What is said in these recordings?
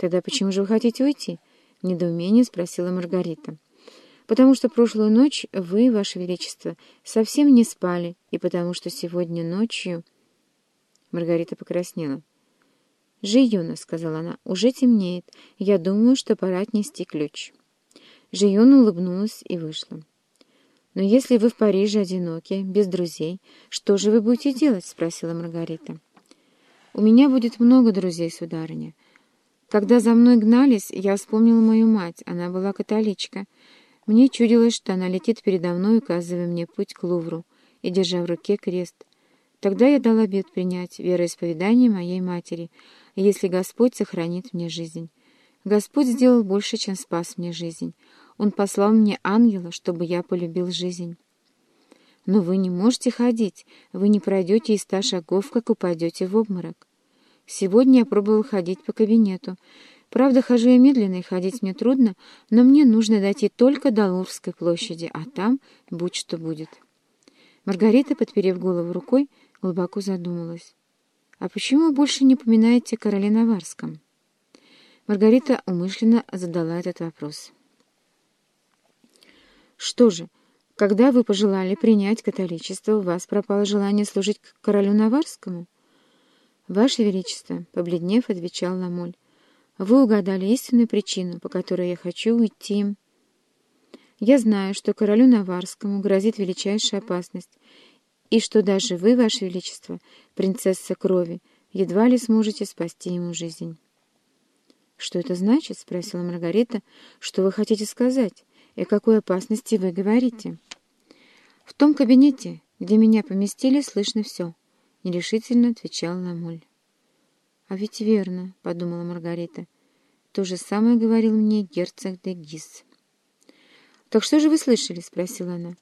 «Тогда почему же вы хотите уйти?» — в недоумении спросила Маргарита. «Потому что прошлую ночь вы, Ваше Величество, совсем не спали, и потому что сегодня ночью...» Маргарита покраснела. «Жиюна», — сказала она, — «уже темнеет. Я думаю, что пора отнести ключ». Жиюна улыбнулась и вышла. «Но если вы в Париже одиноки, без друзей, что же вы будете делать?» — спросила Маргарита. «У меня будет много друзей, сударыня. Когда за мной гнались, я вспомнила мою мать. Она была католичка. Мне чудилось, что она летит передо мной, указывая мне путь к Лувру и держа в руке крест. Тогда я дал обет принять вероисповедание моей матери, если Господь сохранит мне жизнь. Господь сделал больше, чем спас мне жизнь. Он послал мне ангела, чтобы я полюбил жизнь. Но вы не можете ходить, вы не пройдете и ста шагов, как упадете в обморок. Сегодня я пробовал ходить по кабинету. Правда, хожу я медленно, и ходить мне трудно, но мне нужно дойти только до Лурской площади, а там будь что будет. Маргарита, подперев голову рукой, глубоко задумалась. «А почему вы больше не упоминаете короле Наварском?» Маргарита умышленно задала этот вопрос. «Что же, когда вы пожелали принять католичество, у вас пропало желание служить королю Наварскому?» «Ваше Величество», — побледнев, отвечал Ламоль, — «вы угадали истинную причину, по которой я хочу уйти. Я знаю, что королю Наварскому грозит величайшая опасность, и что даже вы, Ваше Величество, принцесса крови, едва ли сможете спасти ему жизнь». «Что это значит?» — спросила Маргарита. «Что вы хотите сказать? И о какой опасности вы говорите?» «В том кабинете, где меня поместили, слышно все». — нерешительно отвечал Ламоль. «А ведь верно», — подумала Маргарита. «То же самое говорил мне герцог де Гис». «Так что же вы слышали?» — спросила она.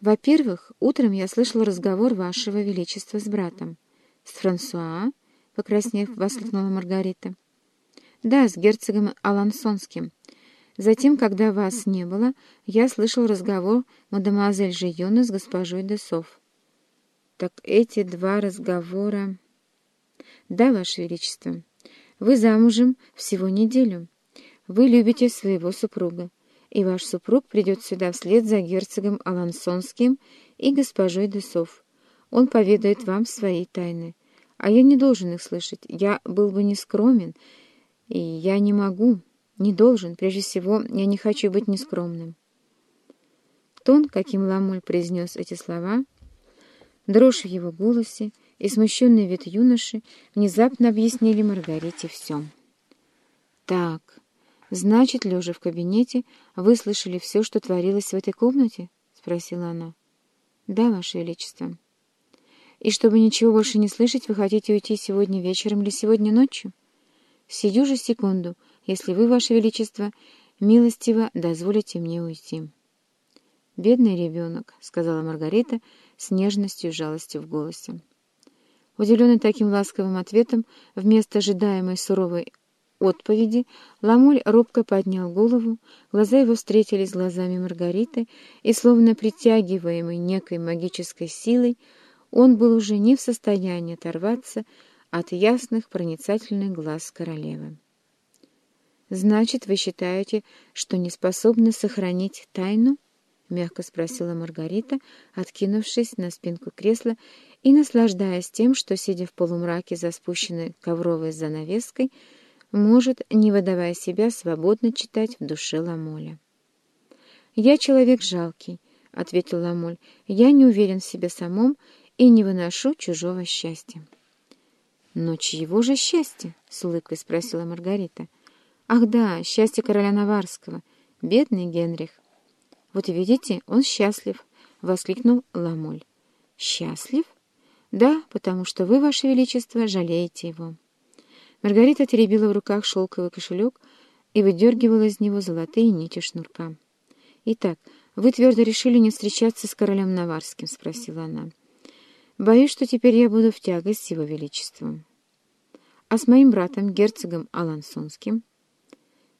«Во-первых, утром я слышала разговор вашего величества с братом». «С Франсуа?» — покраснев, воскликнула Маргарита. «Да, с герцогом Алансонским. Затем, когда вас не было, я слышал разговор мадемуазель Жиона с госпожой де Так эти два разговора... Да, Ваше Величество, вы замужем всего неделю. Вы любите своего супруга, и ваш супруг придет сюда вслед за герцогом Алансонским и госпожой Десов. Он поведает вам свои тайны. А я не должен их слышать. Я был бы нескромен, и я не могу, не должен. Прежде всего, я не хочу быть нескромным. Тон, каким Ламуль произнес эти слова, Дрожь в его голосе и смущенный вид юноши внезапно объяснили Маргарите все. «Так, значит, лежа в кабинете, вы слышали все, что творилось в этой комнате?» — спросила она. «Да, Ваше Величество». «И чтобы ничего больше не слышать, вы хотите уйти сегодня вечером или сегодня ночью?» «Сию же секунду, если вы, Ваше Величество, милостиво дозволите мне уйти». «Бедный ребенок», — сказала Маргарита, — с нежностью и жалостью в голосе. Удивленный таким ласковым ответом, вместо ожидаемой суровой отповеди, Ламуль робко поднял голову, глаза его встретились с глазами Маргариты, и, словно притягиваемый некой магической силой, он был уже не в состоянии оторваться от ясных проницательных глаз королевы. «Значит, вы считаете, что не способны сохранить тайну?» — мягко спросила Маргарита, откинувшись на спинку кресла и наслаждаясь тем, что, сидя в полумраке за спущенной ковровой занавеской, может, не выдавая себя, свободно читать в душе Ламоля. «Я человек жалкий», — ответил Ламоль. «Я не уверен в себе самом и не выношу чужого счастья». «Но чьего же счастья?» — с улыбкой спросила Маргарита. «Ах да, счастье короля Наварского, бедный Генрих». «Вот видите, он счастлив!» — воскликнул Ламоль. «Счастлив? Да, потому что вы, Ваше Величество, жалеете его». Маргарита теребила в руках шелковый кошелек и выдергивала из него золотые нити шнурка. «Итак, вы твердо решили не встречаться с королем Наварским?» — спросила она. «Боюсь, что теперь я буду в тягость его величеством». «А с моим братом, герцогом Алансонским?»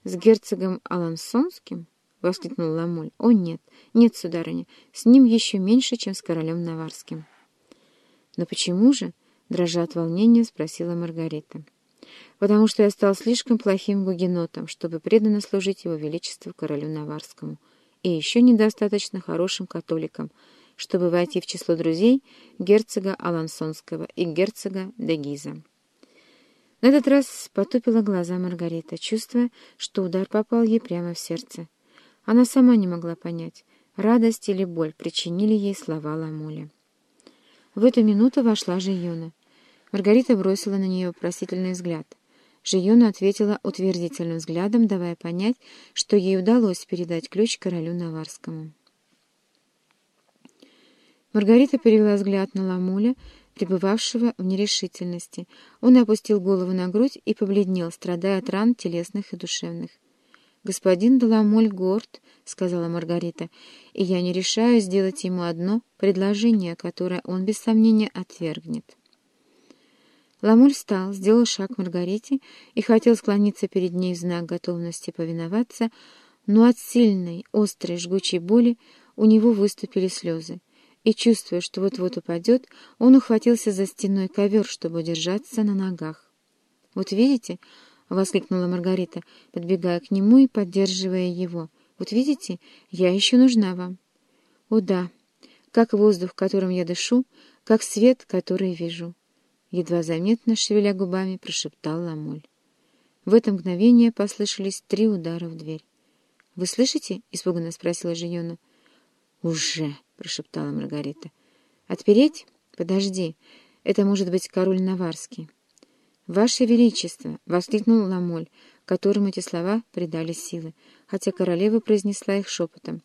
«С герцогом Алансонским?» — воскликнул Ламоль. — О, нет, нет, сударыня, с ним еще меньше, чем с королем Наварским. — Но почему же? — дрожа от волнения, спросила Маргарита. потому что я стал слишком плохим гугенотом, чтобы преданно служить его величеству королю Наварскому, и еще недостаточно хорошим католиком, чтобы войти в число друзей герцога Алансонского и герцога Дегиза. На этот раз потупила глаза Маргарита, чувствуя, что удар попал ей прямо в сердце. Она сама не могла понять, радость или боль причинили ей слова Ламуля. В эту минуту вошла Жиона. Маргарита бросила на нее вопросительный взгляд. Жиона ответила утвердительным взглядом, давая понять, что ей удалось передать ключ королю Наварскому. Маргарита перевела взгляд на Ламуля, пребывавшего в нерешительности. Он опустил голову на грудь и побледнел, страдая от ран телесных и душевных. «Господин Даламоль горд», — сказала Маргарита, — «и я не решаюсь сделать ему одно предложение, которое он без сомнения отвергнет». Ламоль встал, сделал шаг к Маргарите и хотел склониться перед ней в знак готовности повиноваться, но от сильной, острой, жгучей боли у него выступили слезы и, чувствуя, что вот-вот упадет, он ухватился за стеной ковер, чтобы удержаться на ногах. «Вот видите?» — воскликнула Маргарита, подбегая к нему и поддерживая его. «Вот видите, я еще нужна вам». «О да, как воздух, которым я дышу, как свет, который вижу», — едва заметно, шевеля губами, прошептал Ламоль. В это мгновение послышались три удара в дверь. «Вы слышите?» — испуганно спросила Жиона. «Уже!» — прошептала Маргарита. «Отпереть? Подожди. Это может быть король Наварский». «Ваше Величество!» — воскликнул Ламоль, которому эти слова придали силы, хотя королева произнесла их шепотом,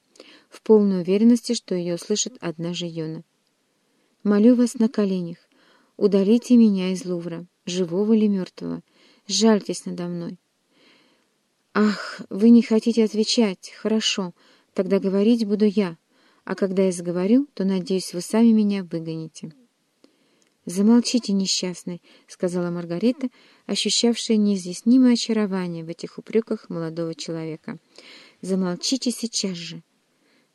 в полной уверенности, что ее услышит одна Жиона. «Молю вас на коленях, удалите меня из Лувра, живого или мертвого, жальтесь надо мной». «Ах, вы не хотите отвечать? Хорошо, тогда говорить буду я» а когда я заговорю, то, надеюсь, вы сами меня выгоните». «Замолчите, несчастный», — сказала Маргарита, ощущавшая неизъяснимое очарование в этих упреках молодого человека. «Замолчите сейчас же».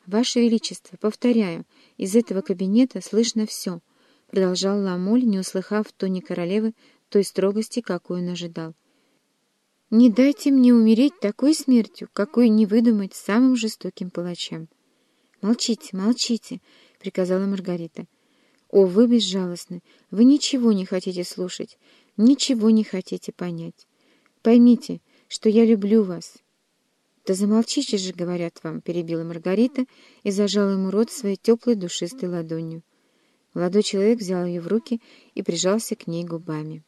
«Ваше Величество, повторяю, из этого кабинета слышно все», — продолжал Ламоль, не услыхав в тоне королевы той строгости, какой он ожидал. «Не дайте мне умереть такой смертью, какой не выдумать самым жестоким палачам». «Молчите, молчите!» — приказала Маргарита. «О, вы безжалостны! Вы ничего не хотите слушать, ничего не хотите понять. Поймите, что я люблю вас». «Да замолчите же, — говорят вам, — перебила Маргарита и зажала ему рот своей теплой душистой ладонью. Молодой человек взял ее в руки и прижался к ней губами.